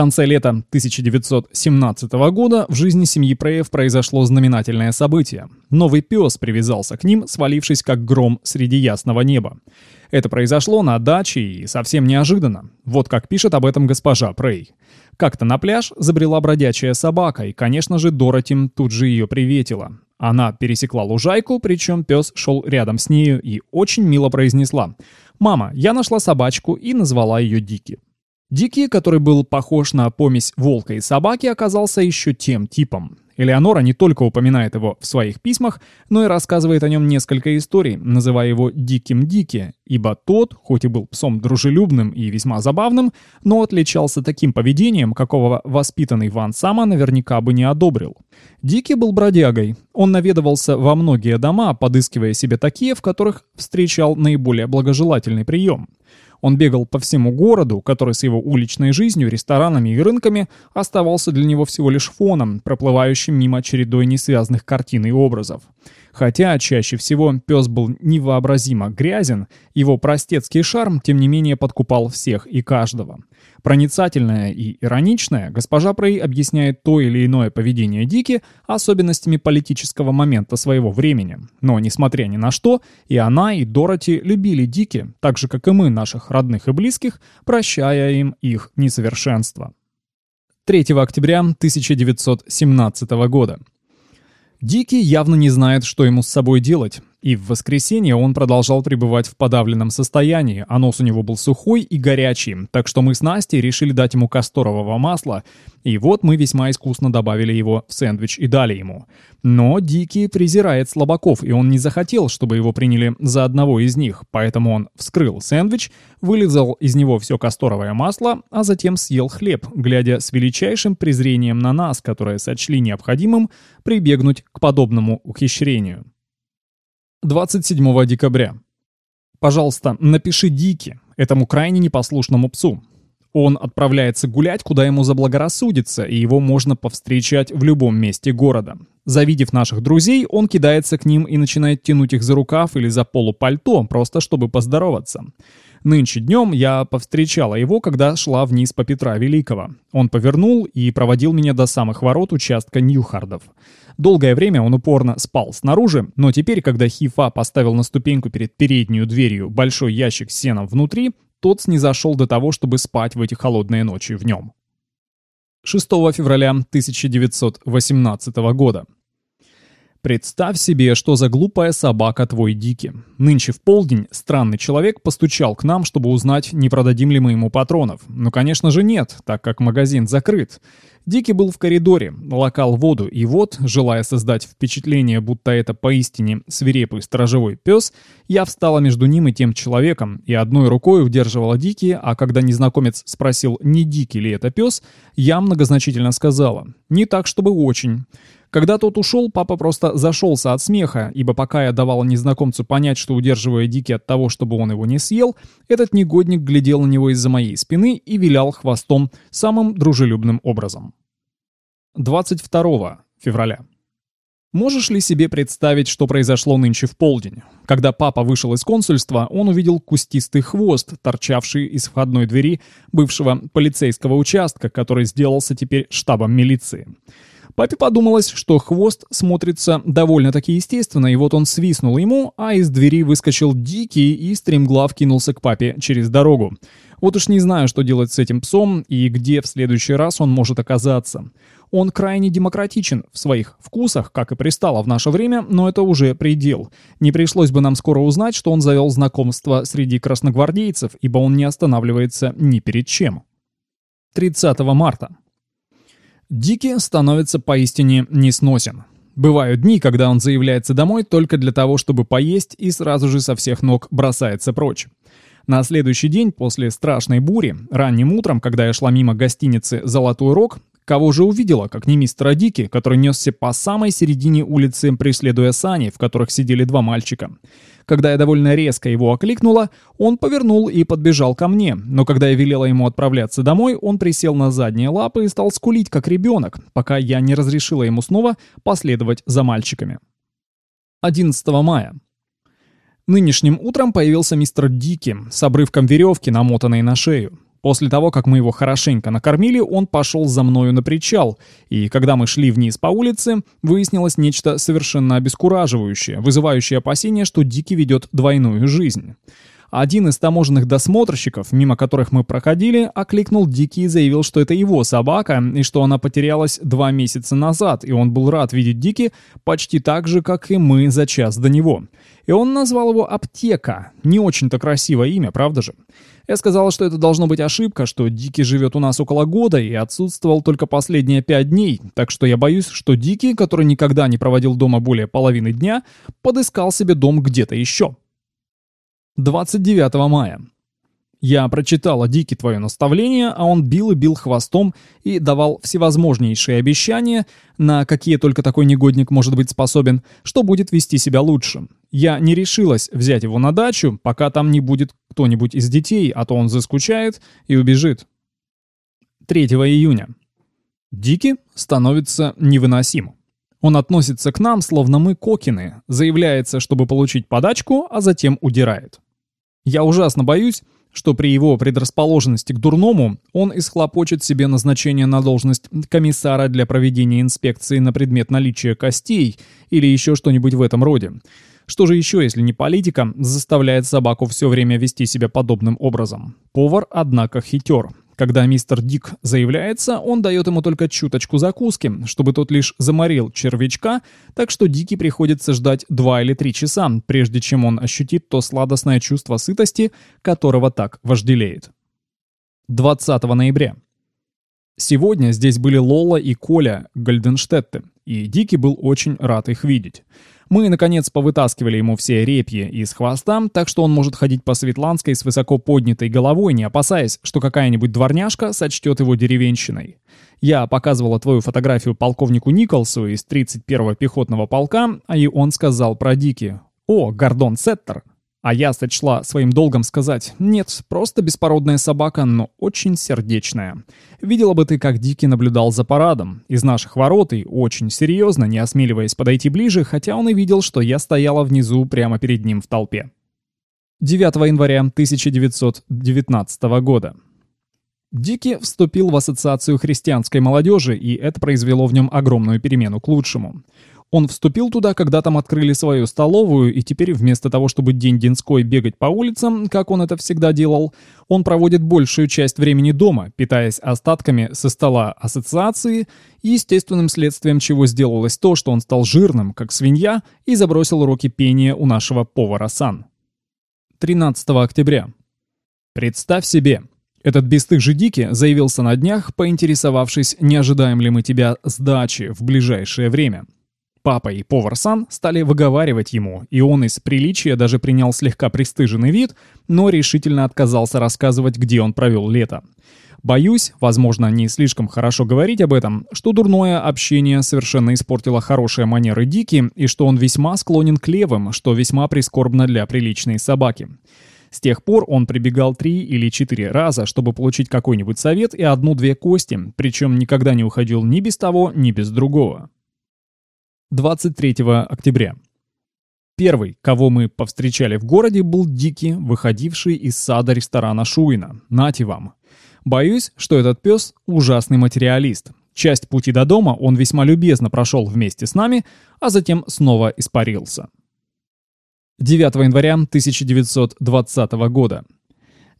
конце лета 1917 года в жизни семьи Преев произошло знаменательное событие. Новый пес привязался к ним, свалившись как гром среди ясного неба. Это произошло на даче и совсем неожиданно. Вот как пишет об этом госпожа Прей. Как-то на пляж забрела бродячая собака, и, конечно же, Дороти тут же ее приветила. Она пересекла лужайку, причем пес шел рядом с нею и очень мило произнесла «Мама, я нашла собачку» и назвала ее Дики. Дикий, который был похож на помесь волка и собаки, оказался еще тем типом. Элеонора не только упоминает его в своих письмах, но и рассказывает о нем несколько историй, называя его «Диким Дики», ибо тот, хоть и был псом дружелюбным и весьма забавным, но отличался таким поведением, какого воспитанный Ван Сама наверняка бы не одобрил. Дикий был бродягой. Он наведывался во многие дома, подыскивая себе такие, в которых встречал наиболее благожелательный прием. Он бегал по всему городу, который с его уличной жизнью, ресторанами и рынками оставался для него всего лишь фоном, проплывающим мимо чередой несвязанных картин и образов. Хотя чаще всего пес был невообразимо грязен, его простецкий шарм, тем не менее, подкупал всех и каждого. Проницательная и ироничная, госпожа Прей объясняет то или иное поведение Дики особенностями политического момента своего времени. Но, несмотря ни на что, и она, и Дороти любили Дики, так же, как и мы, наших родных и близких, прощая им их несовершенство. 3 октября 1917 года. Дикий явно не знает, что ему с собой делать. И в воскресенье он продолжал пребывать в подавленном состоянии, а нос у него был сухой и горячий, так что мы с Настей решили дать ему касторового масла, и вот мы весьма искусно добавили его в сэндвич и дали ему. Но Дикий презирает слабаков, и он не захотел, чтобы его приняли за одного из них, поэтому он вскрыл сэндвич, вылезал из него все касторовое масло, а затем съел хлеб, глядя с величайшим презрением на нас, которые сочли необходимым прибегнуть к подобному ухищрению. 27 декабря. Пожалуйста, напиши Дики, этому крайне непослушному псу. Он отправляется гулять, куда ему заблагорассудится, и его можно повстречать в любом месте города. Завидев наших друзей, он кидается к ним и начинает тянуть их за рукав или за полупальто, просто чтобы поздороваться. Нынче днем я повстречала его, когда шла вниз по Петра Великого. Он повернул и проводил меня до самых ворот участка Ньюхардов. Долгое время он упорно спал снаружи, но теперь, когда Хифа поставил на ступеньку перед переднюю дверью большой ящик с сеном внутри, тот снизошел до того, чтобы спать в эти холодные ночи в нем. 6 февраля 1918 года. Представь себе, что за глупая собака твой Дики. Нынче в полдень странный человек постучал к нам, чтобы узнать, не продадим ли мы ему патронов. Ну, конечно же, нет, так как магазин закрыт. Дики был в коридоре, лакал воду, и вот, желая создать впечатление, будто это поистине свирепый сторожевой пес, я встала между ним и тем человеком, и одной рукой удерживала Дики, а когда незнакомец спросил, не Дики ли это пес, я многозначительно сказала, не так, чтобы очень. Когда тот ушел, папа просто зашелся от смеха, ибо пока я давала незнакомцу понять, что удерживая Дики от того, чтобы он его не съел, этот негодник глядел на него из-за моей спины и вилял хвостом самым дружелюбным образом. 22 февраля. Можешь ли себе представить, что произошло нынче в полдень? Когда папа вышел из консульства, он увидел кустистый хвост, торчавший из входной двери бывшего полицейского участка, который сделался теперь штабом милиции. Папе подумалось, что хвост смотрится довольно-таки естественно, и вот он свистнул ему, а из двери выскочил Дикий и стремглав кинулся к папе через дорогу. Вот уж не знаю, что делать с этим псом и где в следующий раз он может оказаться. Он крайне демократичен в своих вкусах, как и пристало в наше время, но это уже предел. Не пришлось бы нам скоро узнать, что он завел знакомство среди красногвардейцев, ибо он не останавливается ни перед чем. 30 марта. Дики становится поистине несносен. Бывают дни, когда он заявляется домой только для того, чтобы поесть и сразу же со всех ног бросается прочь. На следующий день после страшной бури, ранним утром, когда я шла мимо гостиницы «Золотой рог», кого же увидела, как не мистера Дики, который несся по самой середине улицы, преследуя сани, в которых сидели два мальчика. Когда я довольно резко его окликнула, он повернул и подбежал ко мне, но когда я велела ему отправляться домой, он присел на задние лапы и стал скулить, как ребенок, пока я не разрешила ему снова последовать за мальчиками. 11 мая. Нынешним утром появился мистер Дики с обрывком веревки, намотанной на шею. После того, как мы его хорошенько накормили, он пошел за мною на причал, и когда мы шли вниз по улице, выяснилось нечто совершенно обескураживающее, вызывающее опасение, что Дики ведет двойную жизнь. Один из таможенных досмотрщиков, мимо которых мы проходили, окликнул Дики и заявил, что это его собака, и что она потерялась два месяца назад, и он был рад видеть Дики почти так же, как и мы за час до него. И он назвал его «Аптека». Не очень-то красивое имя, правда же? Я сказала, что это должно быть ошибка, что Дики живет у нас около года и отсутствовал только последние пять дней, так что я боюсь, что Дики, который никогда не проводил дома более половины дня, подыскал себе дом где-то еще. 29 мая. Я прочитала Дики твое наставление, а он бил и бил хвостом и давал всевозможнейшие обещания, на какие только такой негодник может быть способен, что будет вести себя лучше. Я не решилась взять его на дачу, пока там не будет кто-нибудь из детей, а то он заскучает и убежит. 3 июня. Дики становится невыносим. Он относится к нам, словно мы кокины, заявляется, чтобы получить подачку, а затем удирает. Я ужасно боюсь, что при его предрасположенности к дурному он исхлопочет себе назначение на должность комиссара для проведения инспекции на предмет наличия костей или еще что-нибудь в этом роде. Что же еще, если не политика, заставляет собаку все время вести себя подобным образом? Повар, однако, хитер. Когда мистер Дик заявляется, он дает ему только чуточку закуски, чтобы тот лишь заморил червячка, так что Дики приходится ждать два или три часа, прежде чем он ощутит то сладостное чувство сытости, которого так вожделеет. 20 ноября. Сегодня здесь были Лола и Коля Гальденштетты, и Дики был очень рад их видеть. Мы, наконец, повытаскивали ему все репьи из хвоста, так что он может ходить по Светланской с высоко поднятой головой, не опасаясь, что какая-нибудь дворняжка сочтет его деревенщиной. Я показывала твою фотографию полковнику Николсу из 31-го пехотного полка, а и он сказал про Дики. «О, Гордон Сеттер!» А я сочла своим долгом сказать, нет, просто беспородная собака, но очень сердечная. Видела бы ты, как Дики наблюдал за парадом. Из наших ворот и очень серьезно, не осмеливаясь подойти ближе, хотя он и видел, что я стояла внизу прямо перед ним в толпе. 9 января 1919 года. Дики вступил в ассоциацию христианской молодежи, и это произвело в нем огромную перемену к лучшему. Он вступил туда, когда там открыли свою столовую, и теперь вместо того, чтобы день-деньской бегать по улицам, как он это всегда делал, он проводит большую часть времени дома, питаясь остатками со стола ассоциации, естественным следствием чего сделалось то, что он стал жирным, как свинья, и забросил уроки пения у нашего повара Сан. 13 октября. Представь себе, этот бесстыжий Дики заявился на днях, поинтересовавшись, не ожидаем ли мы тебя с дачи в ближайшее время. Папа и повар Сан стали выговаривать ему, и он из приличия даже принял слегка пристыженный вид, но решительно отказался рассказывать, где он провел лето. Боюсь, возможно, не слишком хорошо говорить об этом, что дурное общение совершенно испортило хорошие манеры Дики, и что он весьма склонен к левым, что весьма прискорбно для приличной собаки. С тех пор он прибегал три или четыре раза, чтобы получить какой-нибудь совет и одну-две кости, причем никогда не уходил ни без того, ни без другого. 23 октября. Первый, кого мы повстречали в городе, был Дики, выходивший из сада ресторана Шуина. Нате вам. Боюсь, что этот пес ужасный материалист. Часть пути до дома он весьма любезно прошел вместе с нами, а затем снова испарился. 9 января 1920 года.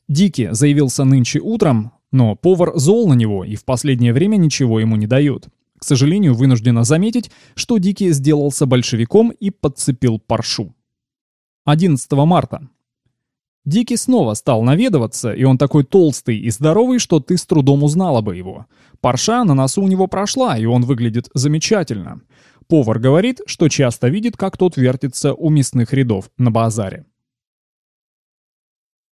Дики заявился нынче утром, но повар зол на него и в последнее время ничего ему не дает. К сожалению, вынуждена заметить, что Дики сделался большевиком и подцепил паршу. 11 марта. Дики снова стал наведываться, и он такой толстый и здоровый, что ты с трудом узнала бы его. Парша на носу у него прошла, и он выглядит замечательно. Повар говорит, что часто видит, как тот вертится у мясных рядов на базаре.